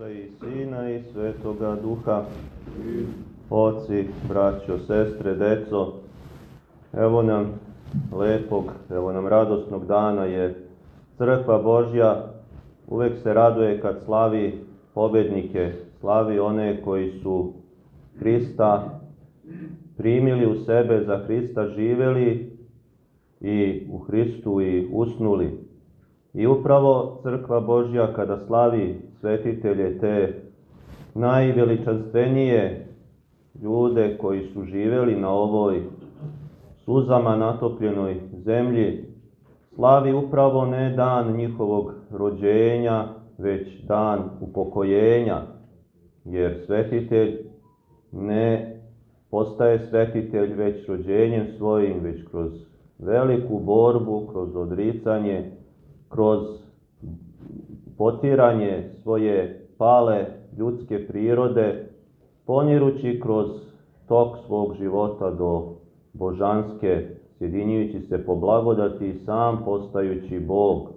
Oca i Sina i Svetoga Duha, oci, braćo, sestre, deco, evo nam lepog, evo nam radosnog dana je Crkva Božja uvek se raduje kad slavi pobednike, slavi one koji su Hrista primili u sebe, za Hrista živeli i u Hristu i usnuli. I upravo Crkva Božja kada slavi svetitelje te najveličanstvenije ljude koji su živeli na ovoj suzama natopljenoj zemlji, slavi upravo ne dan njihovog rođenja, već dan upokojenja, jer svetitelj ne postaje svetitelj već rođenjem svojim, već kroz veliku borbu, kroz odricanje, kroz potiranje svoje pale ljudske prirode, ponirući kroz tok svog života do božanske, sjedinjujući se po blagodati sam postajući Bog.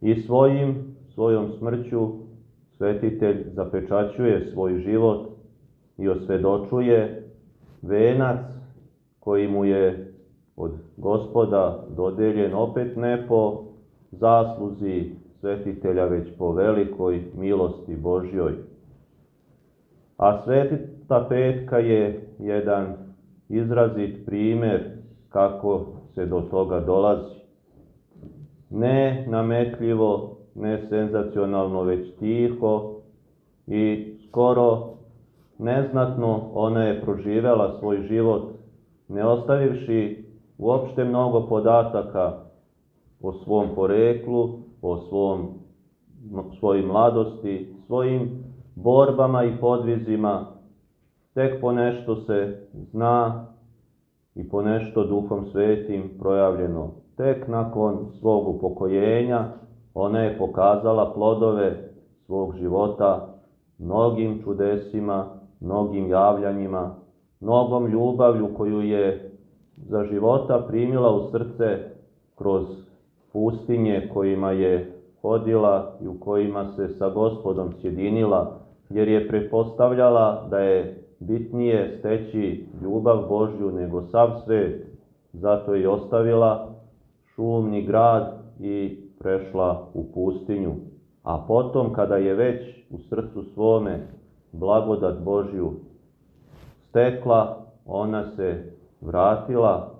I svojim, svojom smrću svetitelj zapečaćuje svoj život i osvedočuje venac koji mu je od gospoda dodeljen opet ne po zasluzi svetitelja, već po velikoj milosti Božjoj. A svetita petka je jedan izrazit primer kako se do toga dolazi. Ne nametljivo, ne senzacionalno, već tiho i skoro neznatno ona je proživela svoj život, ne ostavivši uopšte mnogo podataka o svom poreklu, o svom, svojim mladosti, svojim borbama i podvizima. Tek po nešto se zna i po nešto duhom svetim projavljeno. Tek nakon svog upokojenja ona je pokazala plodove svog života mnogim čudesima, mnogim javljanjima, mnogom ljubavlju koju je za života primila u srce kroz pustinje kojima je hodila i u kojima se sa gospodom sjedinila, jer je prepostavljala da je bitnije steći ljubav Božju nego sav svet, zato je ostavila šumni grad i prešla u pustinju. A potom, kada je već u srcu svome blagodat Božju stekla, ona se vratila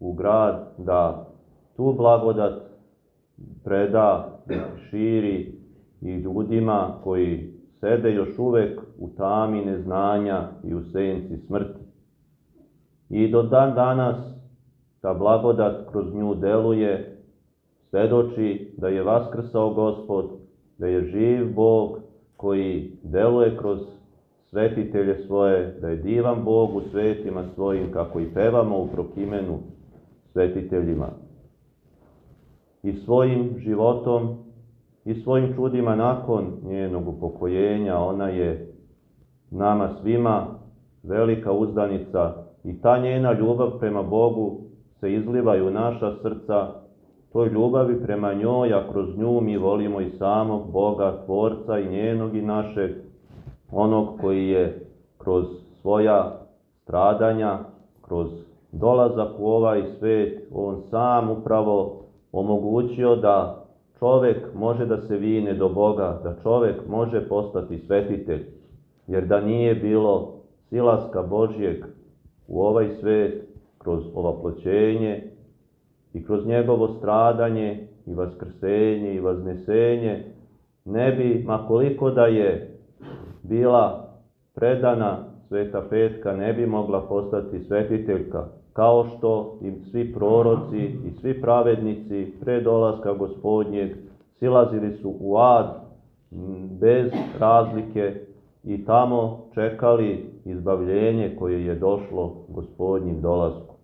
u grad da tu blagodat preda, širi i ljudima koji sede još uvek u tami neznanja i u senci smrti. I do dan danas ta blagodat kroz nju deluje, svedoči da je vaskrsao Gospod, da je živ Bog koji deluje kroz svetitelje svoje, da je divan Bog u svetima svojim, kako i pevamo u prokimenu svetiteljima i svojim životom i svojim čudima nakon njenog upokojenja. Ona je nama svima velika uzdanica i ta njena ljubav prema Bogu se izliva u naša srca, toj ljubavi prema njoj, a kroz nju mi volimo i samog Boga, Tvorca i njenog i našeg, onog koji je kroz svoja stradanja, kroz dolazak u ovaj svet, on sam upravo omogućio da čovek može da se vine do Boga, da čovek može postati svetitelj, jer da nije bilo silaska Božjeg u ovaj svet kroz ovaploćenje i kroz njegovo stradanje i vaskrsenje i vaznesenje, ne bi, makoliko da je bila predana sveta petka, ne bi mogla postati svetiteljka, kao što i svi proroci i svi pravednici pre dolaska gospodnjeg silazili su u ad bez razlike i tamo čekali izbavljenje koje je došlo gospodnjim dolaskom.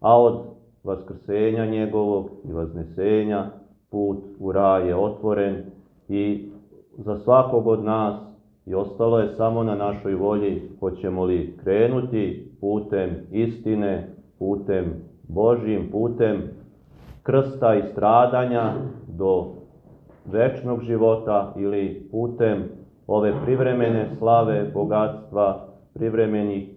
A od vaskrsenja njegovog i vaznesenja put u raj je otvoren i za svakog od nas i ostalo je samo na našoj volji hoćemo li krenuti putem istine, putem Božijim, putem krsta i stradanja do večnog života ili putem ove privremene slave, bogatstva, privremenih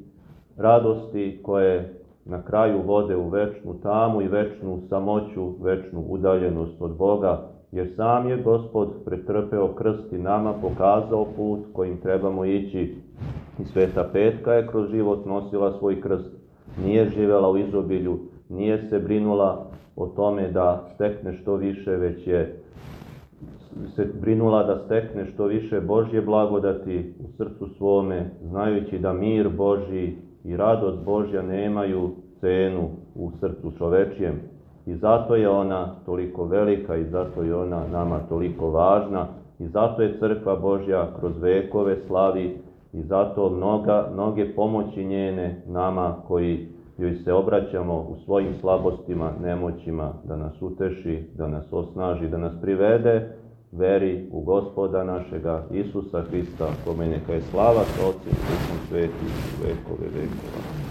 radosti koje na kraju vode u večnu tamu i večnu samoću, večnu udaljenost od Boga, jer sam je Gospod pretrpeo krst i nama pokazao put kojim trebamo ići. I Sveta Petka je kroz život nosila svoj krst, nije živela u izobilju, nije se brinula o tome da stekne što više, već je se brinula da stekne što više Božje blagodati u srcu svome, znajući da mir Božji i radost Božja nemaju cenu u srcu čovečijem. I zato je ona toliko velika i zato je ona nama toliko važna i zato je crkva Božja kroz vekove slavi i zato mnoga, mnoge pomoći njene nama koji joj se obraćamo u svojim slabostima, nemoćima, da nas uteši, da nas osnaži, da nas privede veri u gospoda našega Isusa Hrista, kome neka je slava sa Otcem i Svetim vekove vekova.